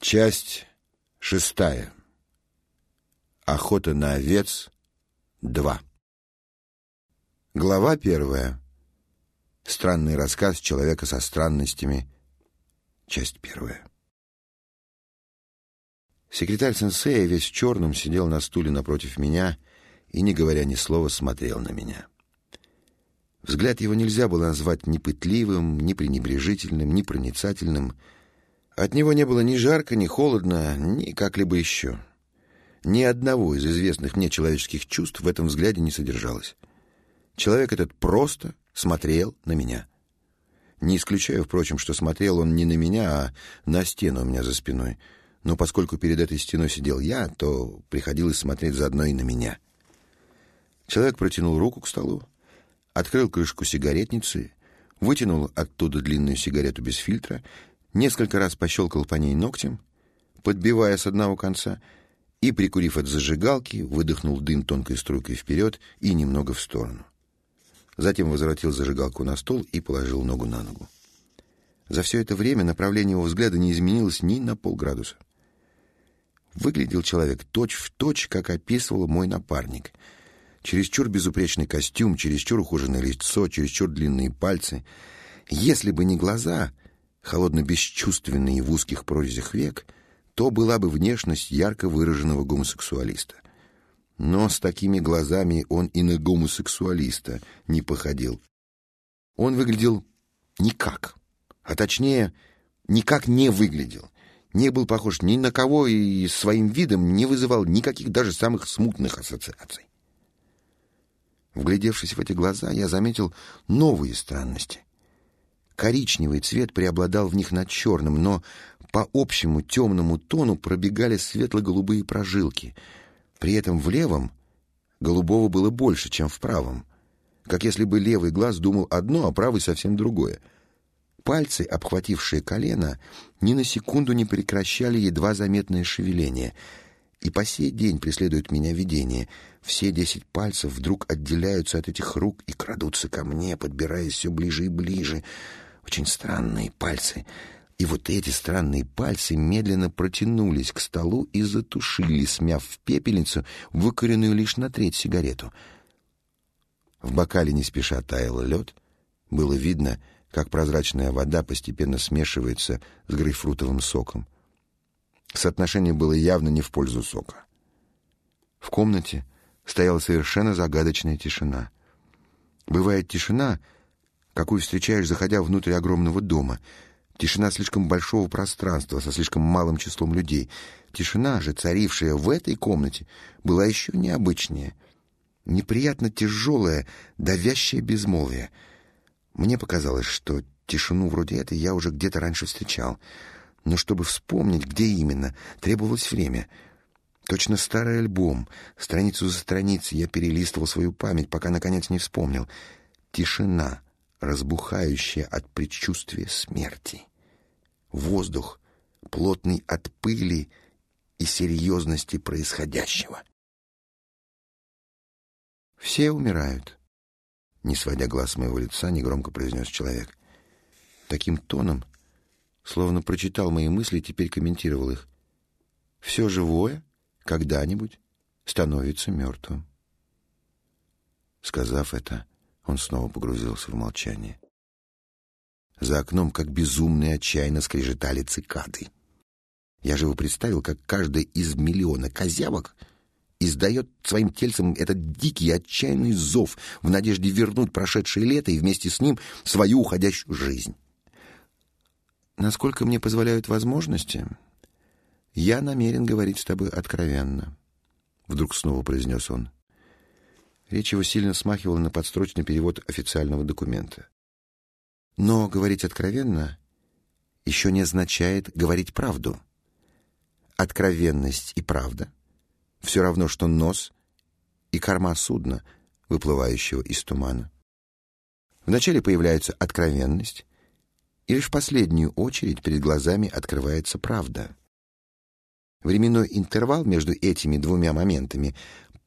Часть шестая. Охота на овец. Два. Глава первая. Странный рассказ человека со странностями. Часть первая. Секретарь сенсея весь в черном сидел на стуле напротив меня и, не говоря ни слова, смотрел на меня. Взгляд его нельзя было назвать ни пытливым, ни пренебрежительным, ни проницательным — от него не было ни жарко, ни холодно, ни как-либо еще. Ни одного из известных мне человеческих чувств в этом взгляде не содержалось. Человек этот просто смотрел на меня. Не исключаю, впрочем, что смотрел он не на меня, а на стену у меня за спиной. Но поскольку перед этой стеной сидел я, то приходилось смотреть заодно и на меня. Человек протянул руку к столу, открыл крышку сигаретницы, вытянул оттуда длинную сигарету без фильтра несколько раз пощелкал по ней ногтем, подбивая с одного конца, и, прикурив от зажигалки, выдохнул дым тонкой струйкой вперед и немного в сторону. Затем возвратил зажигалку на стол и положил ногу на ногу. За все это время направление его взгляда не изменилось ни на полградуса. Выглядел человек точь-в-точь, точь, как описывал мой напарник. Чересчур безупречный костюм, чересчур ухоженное лицо, чересчур длинные пальцы. Если бы не глаза, холодно-бесчувственный в узких прорезях век, то была бы внешность ярко выраженного гомосексуалиста. Но с такими глазами он и на гомосексуалиста не походил. Он выглядел никак, а точнее, никак не выглядел. Не был похож ни на кого и своим видом не вызывал никаких даже самых смутных ассоциаций. Вглядевшись в эти глаза, я заметил новые странности. Коричневый цвет преобладал в них над черным, но по общему темному тону пробегали светло-голубые прожилки. При этом в левом голубого было больше, чем в правом. Как если бы левый глаз думал одно, а правый совсем другое. Пальцы, обхватившие колено, ни на секунду не прекращали едва заметное шевеление. И по сей день преследует меня видение. Все десять пальцев вдруг отделяются от этих рук и крадутся ко мне, подбираясь все ближе и ближе — очень странные пальцы. И вот эти странные пальцы медленно протянулись к столу и затушили, смяв в пепельницу, выкоренную лишь на треть сигарету. В бокале не спеша таял лед. Было видно, как прозрачная вода постепенно смешивается с грейпфрутовым соком. Соотношение было явно не в пользу сока. В комнате стояла совершенно загадочная тишина. Бывает тишина — какую встречаешь, заходя внутрь огромного дома. Тишина слишком большого пространства со слишком малым числом людей. Тишина же, царившая в этой комнате, была еще необычнее. Неприятно тяжелое, давящее безмолвие. Мне показалось, что тишину вроде этой я уже где-то раньше встречал. Но чтобы вспомнить, где именно, требовалось время — Точно старый альбом. Страницу за страницей я перелистывал свою память, пока, наконец, не вспомнил. Тишина разбухающая от предчувствия смерти. Воздух, плотный от пыли и серьезности происходящего. «Все умирают», — не сводя глаз с моего лица, негромко произнес человек. Таким тоном, словно прочитал мои мысли и теперь комментировал их. «Все живое когда-нибудь становится мертвым». Сказав это, он снова погрузился в молчание. За окном, как безумные, отчаянно скрежетали цикады. Я живо представил, как каждая из миллиона козявок издает своим тельцем этот дикий отчаянный зов в надежде вернуть прошедшее лето и вместе с ним свою уходящую жизнь. Насколько мне позволяют возможности, я намерен говорить с тобой откровенно, — вдруг снова произнес он. Речь его сильно смахивала на подстрочный перевод официального документа. Но говорить откровенно еще не означает говорить правду. Откровенность и правда — все равно, что нос и корма судна, выплывающего из тумана. Вначале появляется откровенность, и лишь в последнюю очередь перед глазами открывается правда. Временной интервал между этими двумя моментами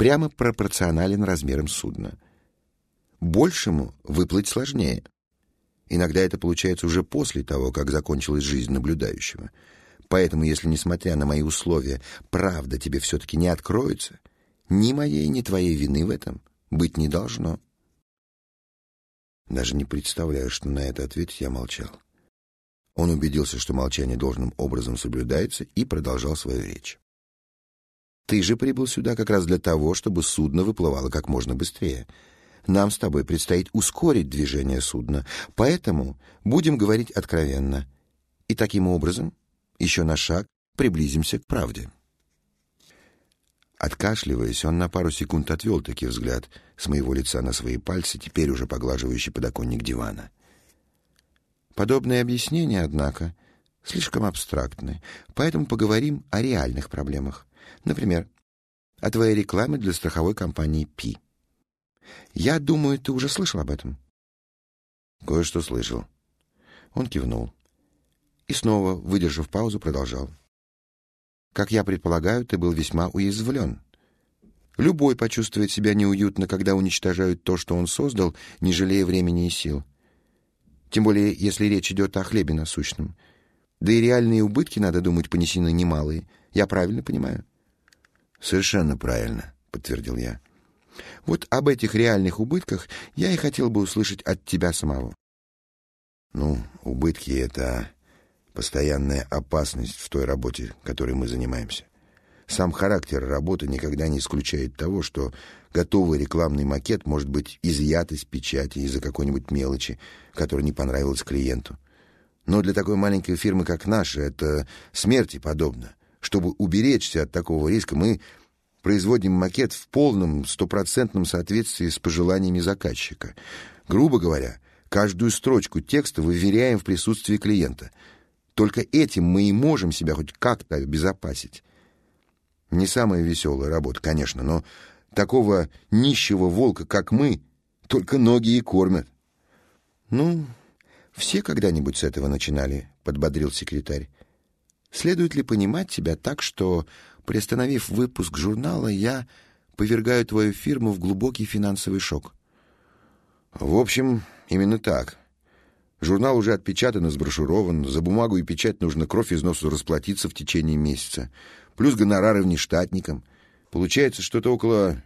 прямо пропорционален размерам судна. Большему выплыть сложнее. Иногда это получается уже после того, как закончилась жизнь наблюдающего. Поэтому, если, несмотря на мои условия, правда тебе все-таки не откроется, ни моей, ни твоей вины в этом быть не должно. Даже не представляю, что на это ответить я молчал. Он убедился, что молчание должным образом соблюдается, и продолжал свою речь. «Ты же прибыл сюда как раз для того, чтобы судно выплывало как можно быстрее. Нам с тобой предстоит ускорить движение судна, поэтому будем говорить откровенно. И таким образом, еще на шаг, приблизимся к правде». Откашливаясь, он на пару секунд отвел таки взгляд с моего лица на свои пальцы, теперь уже поглаживающий подоконник дивана. Подобные объяснения, однако, слишком абстрактны, поэтому поговорим о реальных проблемах. Например, о твоей рекламе для страховой компании Пи. Я думаю, ты уже слышал об этом. Кое-что слышал. Он кивнул. И снова, выдержав паузу, продолжал. Как я предполагаю, ты был весьма уязвлен. Любой почувствует себя неуютно, когда уничтожают то, что он создал, не жалея времени и сил. Тем более, если речь идет о хлебе насущном. Да и реальные убытки, надо думать, понесены немалые. Я правильно понимаю? Совершенно правильно, подтвердил я. Вот об этих реальных убытках я и хотел бы услышать от тебя самого. Ну, убытки — это постоянная опасность в той работе, которой мы занимаемся. Сам характер работы никогда не исключает того, что готовый рекламный макет может быть изъят из печати из-за какой-нибудь мелочи, которая не понравилась клиенту. Но для такой маленькой фирмы, как наша, это смерти подобно. Чтобы уберечься от такого риска, мы производим макет в полном стопроцентном соответствии с пожеланиями заказчика. Грубо говоря, каждую строчку текста выверяем в присутствии клиента — только этим мы и можем себя хоть как-то обезопасить. Не самая веселая работа, конечно, но такого нищего волка, как мы, только ноги и кормят. Ну, все когда-нибудь с этого начинали, подбодрил секретарь. Следует ли понимать тебя так, что, приостановив выпуск журнала, я повергаю твою фирму в глубокий финансовый шок? В общем, именно так. Журнал уже отпечатан и сброшурован. За бумагу и печать нужно кровь из носу расплатиться в течение месяца. Плюс гонорары внештатникам. Получается что-то около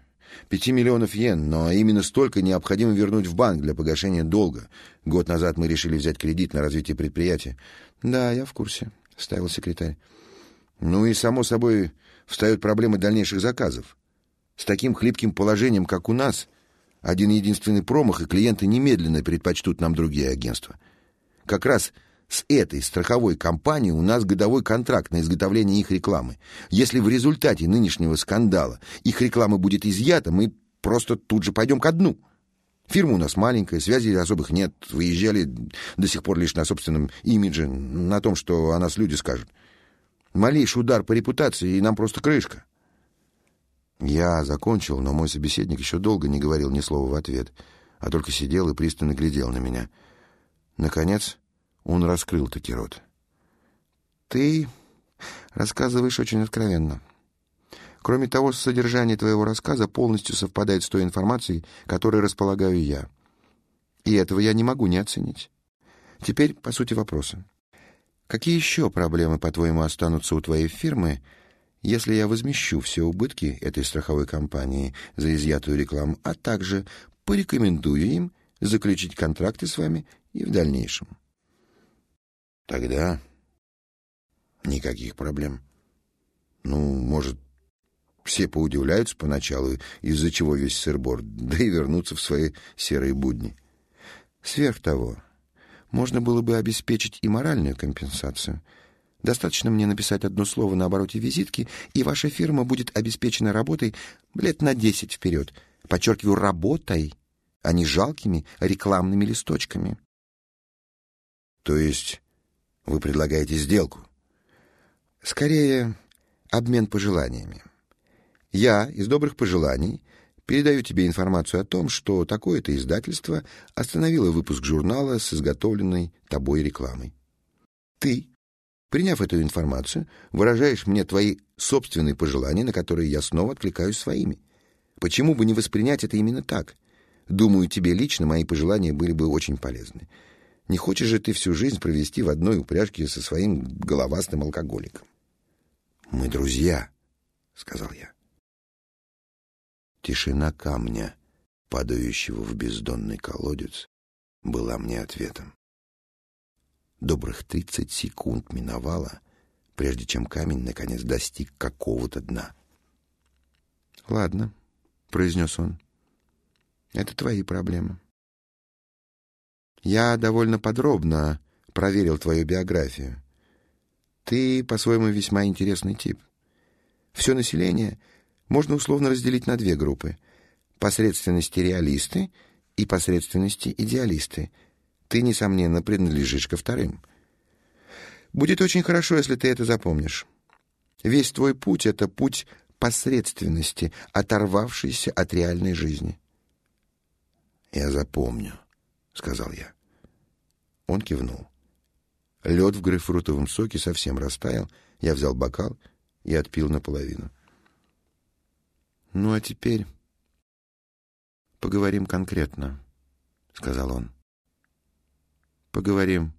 пяти миллионов йен, но именно столько необходимо вернуть в банк для погашения долга. Год назад мы решили взять кредит на развитие предприятия. Да, я в курсе, ставил секретарь. Ну и само собой встают проблемы дальнейших заказов. С таким хлипким положением, как у нас, один единственный промах, и клиенты немедленно предпочтут нам другие агентства. Как раз с этой страховой компанией у нас годовой контракт на изготовление их рекламы. Если в результате нынешнего скандала их реклама будет изъята, мы просто тут же пойдем ко дну. Фирма у нас маленькая, связей особых нет. Выезжали до сих пор лишь на собственном имидже, на том, что о нас люди скажут. Малейший удар по репутации, и нам просто крышка. Я закончил, но мой собеседник еще долго не говорил ни слова в ответ, а только сидел и пристально глядел на меня. Наконец он раскрыл таки рот. «Ты рассказываешь очень откровенно. Кроме того, содержание твоего рассказа полностью совпадает с той информацией, которой располагаю я. И этого я не могу не оценить. Теперь, по сути вопроса. Какие еще проблемы, по-твоему, останутся у твоей фирмы, если я возмещу все убытки этой страховой компании за изъятую рекламу, а также порекомендую им заключить контракты с вами и в дальнейшем. Тогда никаких проблем. Ну, может, все поудивляются поначалу, из-за чего весь сырбор, да и вернутся в свои серые будни. Сверх того, можно было бы обеспечить и моральную компенсацию — Достаточно мне написать одно слово на обороте визитки, и ваша фирма будет обеспечена работой лет на десять вперед. Подчеркиваю, работой, а не жалкими рекламными листочками. То есть вы предлагаете сделку? Скорее, обмен пожеланиями. Я из добрых пожеланий передаю тебе информацию о том, что такое-то издательство остановило выпуск журнала с изготовленной тобой рекламой. Ты Приняв эту информацию, выражаешь мне твои собственные пожелания, на которые я снова откликаюсь своими. Почему бы не воспринять это именно так? Думаю, тебе лично мои пожелания были бы очень полезны. Не хочешь же ты всю жизнь провести в одной упряжке со своим головастым алкоголиком? Мы друзья, сказал я. Тишина камня, падающего в бездонный колодец, была мне ответом. Добрых тридцать секунд миновало, прежде чем камень наконец достиг какого-то дна. «Ладно», — произнес он, — «это твои проблемы». «Я довольно подробно проверил твою биографию. Ты, по-своему, весьма интересный тип. Все население можно условно разделить на две группы — посредственности реалисты и посредственности идеалисты. Ты, несомненно, принадлежишь ко вторым. Будет очень хорошо, если ты это запомнишь. Весь твой путь — это путь посредственности, оторвавшийся от реальной жизни. «Я запомню», — сказал я. Он кивнул. Лед в грейпфрутовом соке совсем растаял. Я взял бокал и отпил наполовину. «Ну, а теперь поговорим конкретно», — сказал он. «Поговорим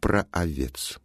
про овец».